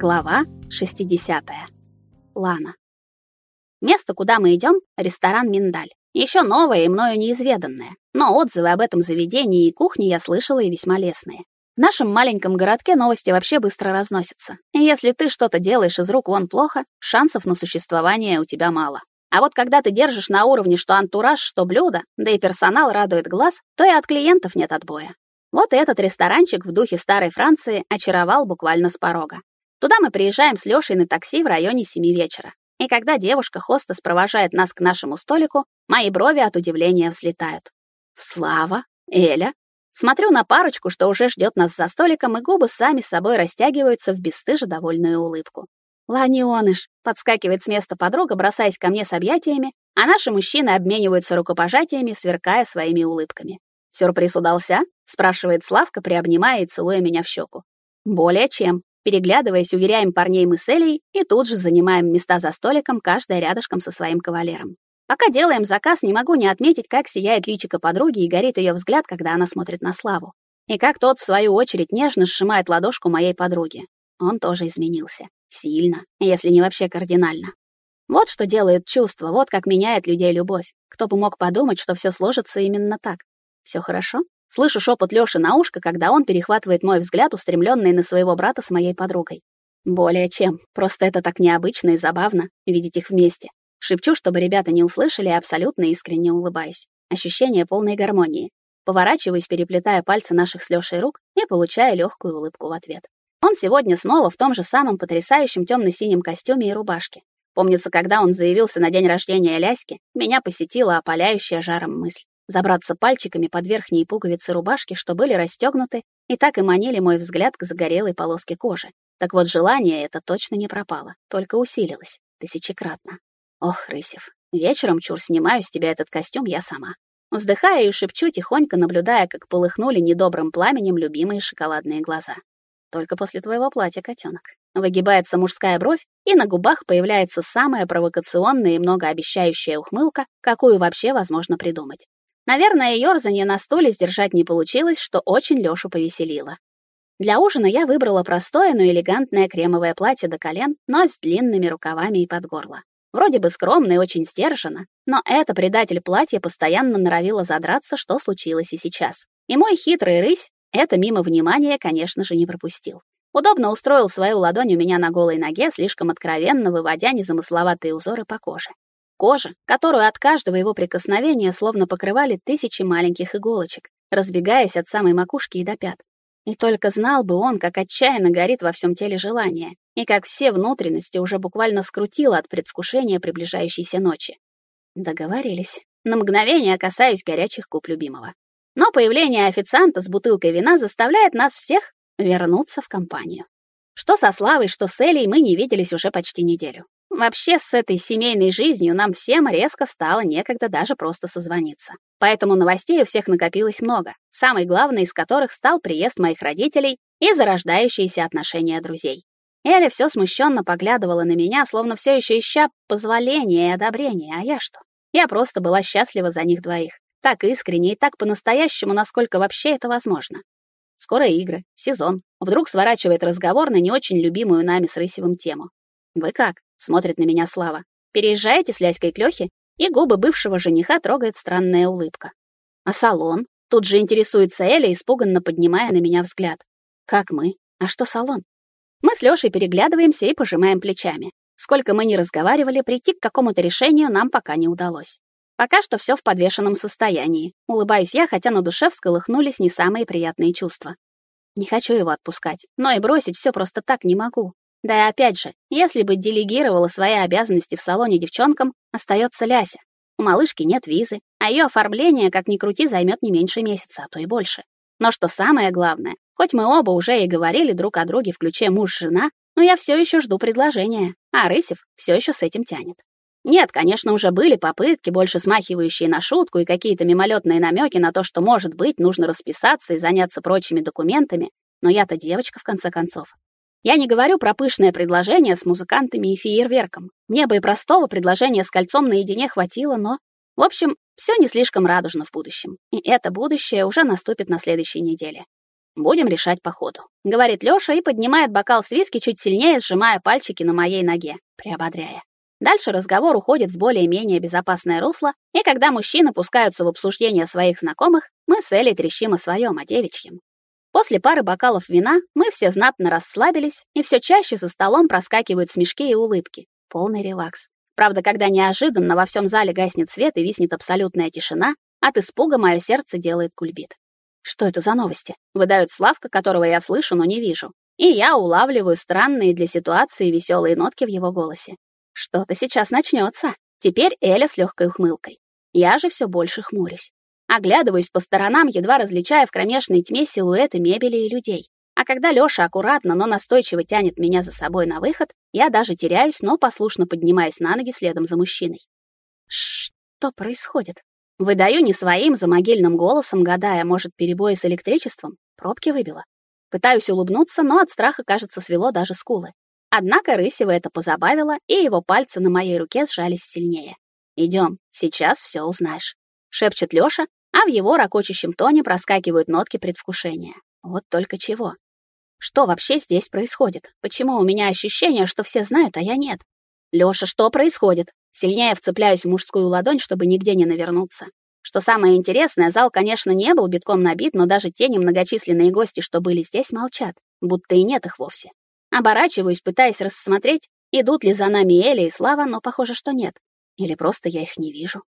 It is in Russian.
Глава 60. Лана. Место, куда мы идем, ресторан Миндаль. Еще новое и мною неизведанное, но отзывы об этом заведении и кухне я слышала и весьма лестные. В нашем маленьком городке новости вообще быстро разносятся. И если ты что-то делаешь из рук вон плохо, шансов на существование у тебя мало. А вот когда ты держишь на уровне что антураж, что блюдо, да и персонал радует глаз, то и от клиентов нет отбоя. Вот этот ресторанчик в духе старой Франции очаровал буквально с порога. Туда мы приезжаем с Лёшей на такси в районе семи вечера. И когда девушка-хостес провожает нас к нашему столику, мои брови от удивления взлетают. Слава, Эля. Смотрю на парочку, что уже ждет нас за столиком, и губы сами собой растягиваются в бесстыже довольную улыбку. Ланионыш, подскакивает с места подруга, бросаясь ко мне с объятиями, а наши мужчины обмениваются рукопожатиями, сверкая своими улыбками. «Сюрприз удался?» — спрашивает Славка, приобнимая и целуя меня в щеку. «Более чем», Переглядываясь, уверяем парней мы с Элей и тут же занимаем места за столиком, каждая рядышком со своим кавалером. Пока делаем заказ, не могу не отметить, как сияет личико подруги и горит ее взгляд, когда она смотрит на Славу. И как тот, в свою очередь, нежно сжимает ладошку моей подруги. Он тоже изменился. Сильно, если не вообще кардинально. Вот что делает чувство, вот как меняет людей любовь. Кто бы мог подумать, что все сложится именно так. Все хорошо? Слышу шепот Лёши на ушко, когда он перехватывает мой взгляд, устремленный на своего брата с моей подругой. Более чем. Просто это так необычно и забавно видеть их вместе. Шепчу, чтобы ребята не услышали, и абсолютно искренне улыбаюсь. Ощущение полной гармонии. Поворачиваюсь, переплетая пальцы наших с Лёшей рук и получаю легкую улыбку в ответ. Он сегодня снова в том же самом потрясающем темно-синем костюме и рубашке. Помнится, когда он заявился на день рождения Ляськи, меня посетила опаляющая жаром мысль забраться пальчиками под верхние пуговицы рубашки, что были расстегнуты, и так и манили мой взгляд к загорелой полоске кожи. Так вот, желание это точно не пропало, только усилилось, тысячекратно. Ох, Рысев, вечером, чур, снимаю с тебя этот костюм я сама. Вздыхая и шепчу, тихонько наблюдая, как полыхнули недобрым пламенем любимые шоколадные глаза. Только после твоего платья, котенок. Выгибается мужская бровь, и на губах появляется самая провокационная и многообещающая ухмылка, какую вообще возможно придумать. Наверное, ёрзанье на стуле сдержать не получилось, что очень Лёшу повеселило. Для ужина я выбрала простое, но элегантное кремовое платье до колен, но с длинными рукавами и под горло. Вроде бы скромно и очень сдержанно, но это предатель платья постоянно норовила задраться, что случилось и сейчас. И мой хитрый рысь это мимо внимания, конечно же, не пропустил. Удобно устроил свою ладонь у меня на голой ноге, слишком откровенно выводя незамысловатые узоры по коже. Кожа, которую от каждого его прикосновения словно покрывали тысячи маленьких иголочек, разбегаясь от самой макушки и до пят. И только знал бы он, как отчаянно горит во всем теле желание, и как все внутренности уже буквально скрутило от предвкушения приближающейся ночи. Договорились. На мгновение касаюсь горячих губ любимого. Но появление официанта с бутылкой вина заставляет нас всех вернуться в компанию. Что со Славой, что с Элей мы не виделись уже почти неделю. Вообще, с этой семейной жизнью нам всем резко стало некогда даже просто созвониться. Поэтому новостей у всех накопилось много, самый главный из которых стал приезд моих родителей и зарождающиеся отношения друзей. Эля все смущенно поглядывала на меня, словно все еще ища позволения и одобрения, а я что? Я просто была счастлива за них двоих. Так искренне и так по-настоящему, насколько вообще это возможно. Скоро игры, сезон. Вдруг сворачивает разговор на не очень любимую нами с Рысевым тему. «Вы как?» — смотрит на меня Слава. «Переезжаете с Ляськой к Лёхе?» И губы бывшего жениха трогает странная улыбка. «А салон?» Тут же интересуется Эля, испуганно поднимая на меня взгляд. «Как мы? А что салон?» Мы с Лёшей переглядываемся и пожимаем плечами. Сколько мы ни разговаривали, прийти к какому-то решению нам пока не удалось. Пока что все в подвешенном состоянии. Улыбаюсь я, хотя на душе всколыхнулись не самые приятные чувства. Не хочу его отпускать, но и бросить все просто так не могу. Да и опять же, если бы делегировала свои обязанности в салоне девчонкам, остается Ляся. У малышки нет визы, а ее оформление, как ни крути, займет не меньше месяца, а то и больше. Но что самое главное, хоть мы оба уже и говорили друг о друге в ключе муж-жена, но я все еще жду предложения, а Рысев все еще с этим тянет. Нет, конечно, уже были попытки, больше смахивающие на шутку и какие-то мимолетные намеки на то, что, может быть, нужно расписаться и заняться прочими документами, но я-то девочка, в конце концов. Я не говорю про пышное предложение с музыкантами и фейерверком. Мне бы и простого предложения с кольцом наедине хватило, но... В общем, все не слишком радужно в будущем. И это будущее уже наступит на следующей неделе. Будем решать по ходу», — говорит Лёша и поднимает бокал с виски чуть сильнее, сжимая пальчики на моей ноге, приободряя. Дальше разговор уходит в более-менее безопасное русло, и когда мужчины пускаются в обсуждение своих знакомых, мы с Элей трещим о своем, о девичьем. После пары бокалов вина мы все знатно расслабились, и все чаще за столом проскакивают смешки и улыбки. Полный релакс. Правда, когда неожиданно во всем зале гаснет свет и виснет абсолютная тишина, от испуга мое сердце делает кульбит. Что это за новости? Выдают Славка, которого я слышу, но не вижу. И я улавливаю странные для ситуации веселые нотки в его голосе. Что-то сейчас начнется. Теперь Эля с легкой ухмылкой. Я же все больше хмурюсь. Оглядываюсь по сторонам, едва различая в кромешной тьме силуэты мебели и людей. А когда Лёша аккуратно, но настойчиво тянет меня за собой на выход, я даже теряюсь, но послушно поднимаюсь на ноги следом за мужчиной. Что происходит? Выдаю не своим за могильным голосом, гадая, может, перебои с электричеством? Пробки выбило. Пытаюсь улыбнуться, но от страха, кажется, свело даже скулы. Однако Рысева это позабавило, и его пальцы на моей руке сжались сильнее. Идем, сейчас все узнаешь», — шепчет Лёша, а в его ракочущем тоне проскакивают нотки предвкушения. Вот только чего. Что вообще здесь происходит? Почему у меня ощущение, что все знают, а я нет? Лёша, что происходит? Сильнее вцепляюсь в мужскую ладонь, чтобы нигде не навернуться. Что самое интересное, зал, конечно, не был битком набит, но даже те немногочисленные гости, что были здесь, молчат, будто и нет их вовсе. Оборачиваюсь, пытаясь рассмотреть, идут ли за нами Эля и Слава, но похоже, что нет. Или просто я их не вижу.